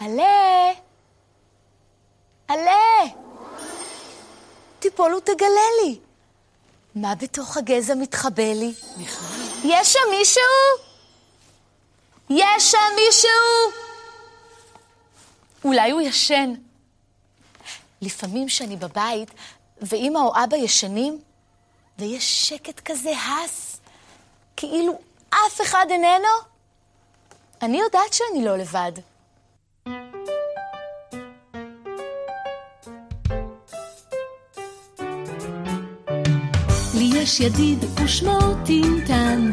עלה! עלה! תיפול ותגלה לי. מה בתוך הגזע מתחבא לי? יש שם מישהו? יש שם מישהו? אולי הוא ישן. לפעמים כשאני בבית, ואימא או אבא ישנים, ויש שקט כזה הס, כאילו אף אחד איננו, אני יודעת שאני לא לבד. יש ידיד ושמו טינטן,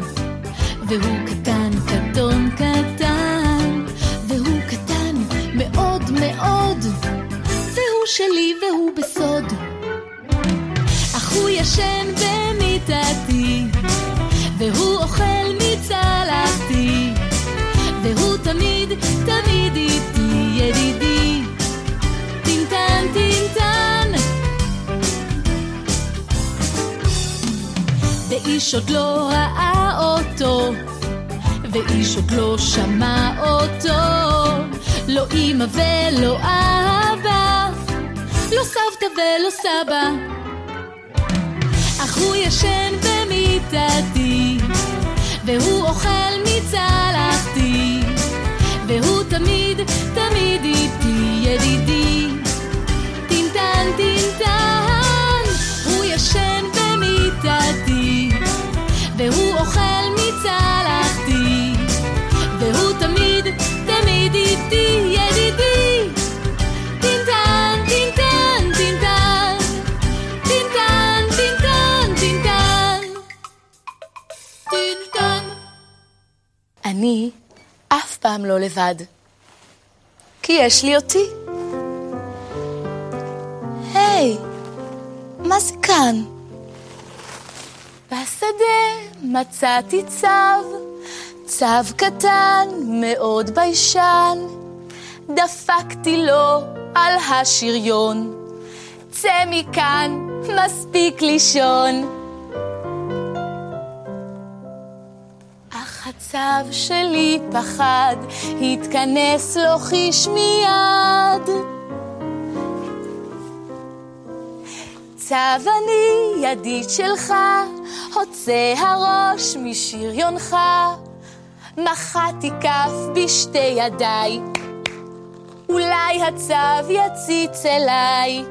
והוא קטן, קטון, קטן, והוא קטן מאוד מאוד, והוא שלי והוא בסוד. אך הוא ישן במיטתי, ואיש עוד לא ראה אותו, ואיש עוד לא שמע אותו, לא אמא ולא אבא, לא סבתא ולא סבא. אך הוא ישן אני אף פעם לא לבד, כי יש לי אותי. היי, מה זה כאן? בשדה מצאתי צו, צו קטן מאוד ביישן. דפקתי לו על השריון, צא מכאן, מספיק לישון. הצו שלי פחד, התכנס לו חיש מיד. צו אני ידיד שלך, הוצא הראש משריונך. מחאתי כף בשתי ידיי, אולי הצו יציץ אליי.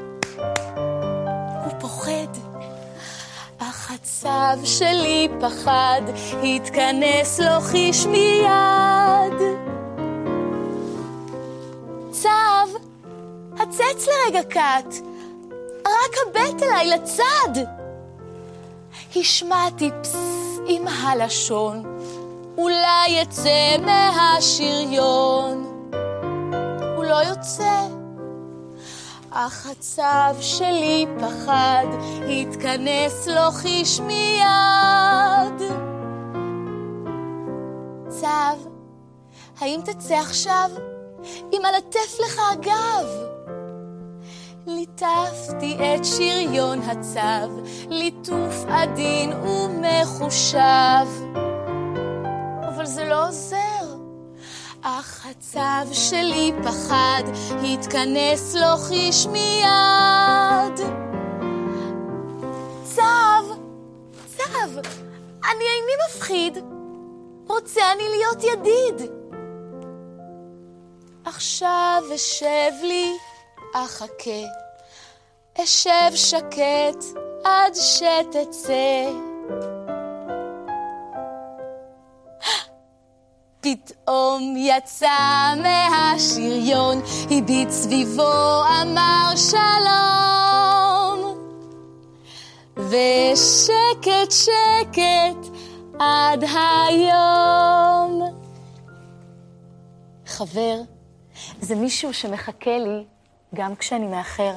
הצו שלי פחד, התכנס לו חיש מיד. צו, הצץ לרגע קט, רק הבט אליי לצד. השמעתי פס עם הלשון, אולי יצא מהשריון. הוא לא יוצא. אך הצו שלי פחד, התכנס לו חיש מיד. צו, האם תצא עכשיו אם אלטף לך הגב? ליטפתי את שריון הצו, ליטוף עדין ומחושב. אבל זה לא עוזר. אך הצו שלי פחד, התכנס לו חיש מיד. צו, צו, אני איני מפחיד, רוצה אני להיות ידיד. עכשיו אשב לי, אחכה, אשב שקט עד שתצא. פתאום יצא מהשריון, הביט סביבו, אמר שלום. ושקט שקט עד היום. חבר, זה מישהו שמחכה לי גם כשאני מאחר.